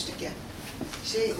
yapmıştık ya. Şey